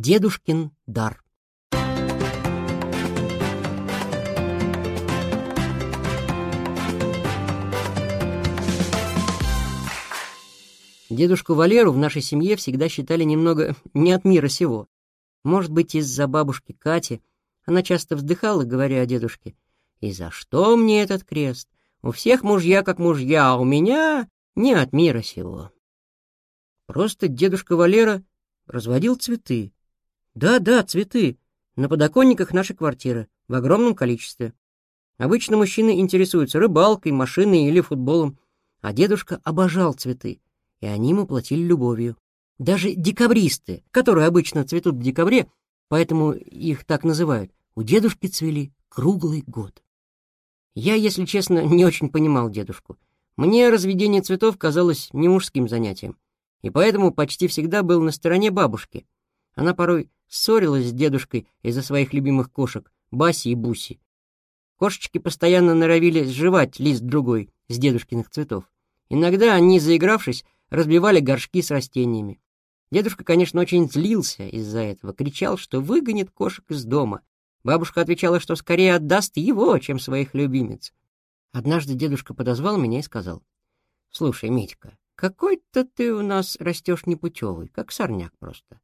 Дедушкин дар. Дедушку Валеру в нашей семье всегда считали немного не от мира сего. Может быть, из-за бабушки Кати. Она часто вздыхала, говоря о дедушке. «И за что мне этот крест? У всех мужья как мужья, а у меня не от мира сего». Просто дедушка Валера разводил цветы. Да-да, цветы. На подоконниках нашей квартиры, в огромном количестве. Обычно мужчины интересуются рыбалкой, машиной или футболом, а дедушка обожал цветы и они ему платили любовью. Даже декабристы, которые обычно цветут в декабре, поэтому их так называют, у дедушки цвели круглый год. Я, если честно, не очень понимал дедушку. Мне разведение цветов казалось не мужским занятием, и поэтому почти всегда был на стороне бабушки. Она порой ссорилась с дедушкой из-за своих любимых кошек, Баси и Буси. Кошечки постоянно норовили сживать лист другой с дедушкиных цветов. Иногда они, заигравшись, разбивали горшки с растениями. Дедушка, конечно, очень злился из-за этого, кричал, что выгонит кошек из дома. Бабушка отвечала, что скорее отдаст его, чем своих любимец. Однажды дедушка подозвал меня и сказал, «Слушай, Митька, какой-то ты у нас растешь непутевый, как сорняк просто.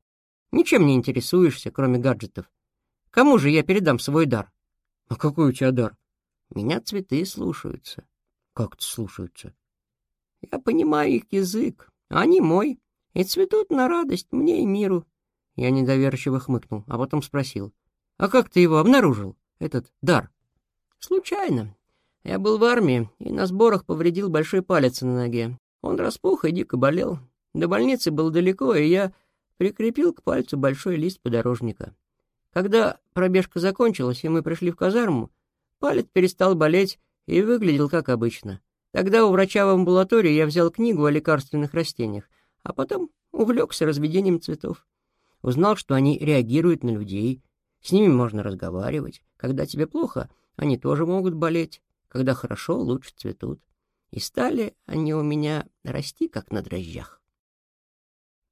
Ничем не интересуешься, кроме гаджетов. Кому же я передам свой дар?» «А какой у тебя дар?» «Меня цветы слушаются». «Как-то слушаются?» Я понимаю их язык, а они мой, и цветут на радость мне и миру. Я недоверчиво хмыкнул, а потом спросил. «А как ты его обнаружил, этот дар?» «Случайно. Я был в армии и на сборах повредил большой палец на ноге. Он распух и дико болел. До больницы было далеко, и я прикрепил к пальцу большой лист подорожника. Когда пробежка закончилась, и мы пришли в казарму, палец перестал болеть и выглядел как обычно. Тогда у врача в амбулатории я взял книгу о лекарственных растениях, а потом увлекся разведением цветов. Узнал, что они реагируют на людей, с ними можно разговаривать. Когда тебе плохо, они тоже могут болеть. Когда хорошо, лучше цветут. И стали они у меня расти, как на дрожжах.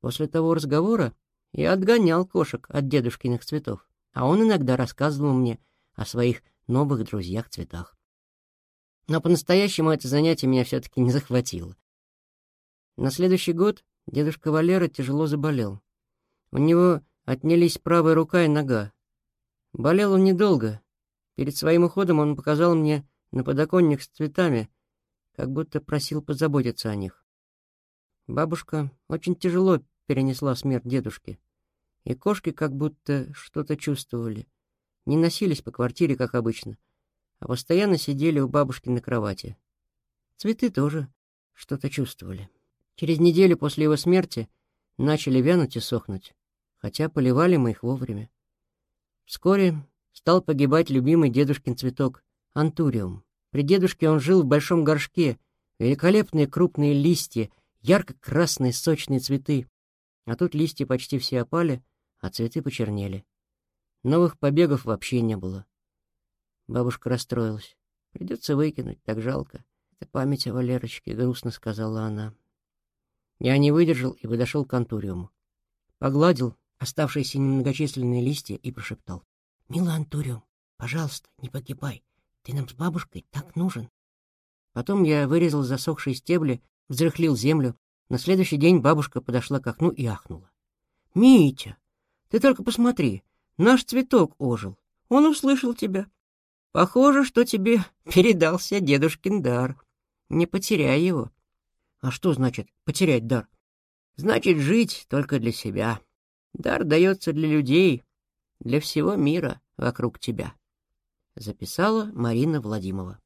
После того разговора я отгонял кошек от дедушкиных цветов, а он иногда рассказывал мне о своих новых друзьях-цветах. Но по-настоящему это занятие меня все-таки не захватило. На следующий год дедушка Валера тяжело заболел. У него отнялись правая рука и нога. Болел он недолго. Перед своим уходом он показал мне на подоконник с цветами, как будто просил позаботиться о них. Бабушка очень тяжело перенесла смерть дедушки, и кошки как будто что-то чувствовали. Не носились по квартире, как обычно — а постоянно сидели у бабушки на кровати. Цветы тоже что-то чувствовали. Через неделю после его смерти начали вянуть и сохнуть, хотя поливали мы их вовремя. Вскоре стал погибать любимый дедушкин цветок — антуриум. При дедушке он жил в большом горшке, великолепные крупные листья, ярко-красные сочные цветы. А тут листья почти все опали, а цветы почернели. Новых побегов вообще не было. Бабушка расстроилась. Придется выкинуть, так жалко. Это память о Валерочке, грустно сказала она. Я не выдержал и подошел к антуриуму. Погладил оставшиеся немногочисленные листья и прошептал. «Милый антуриум, пожалуйста, не погибай. Ты нам с бабушкой так нужен». Потом я вырезал засохшие стебли, взрыхлил землю. На следующий день бабушка подошла к окну и ахнула. «Митя, ты только посмотри, наш цветок ожил. Он услышал тебя. Похоже, что тебе передался дедушкин дар. Не потеряй его. А что значит потерять дар? Значит, жить только для себя. Дар дается для людей, для всего мира вокруг тебя. Записала Марина Владимирова.